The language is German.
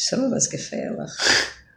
Ist sowas gefährlich.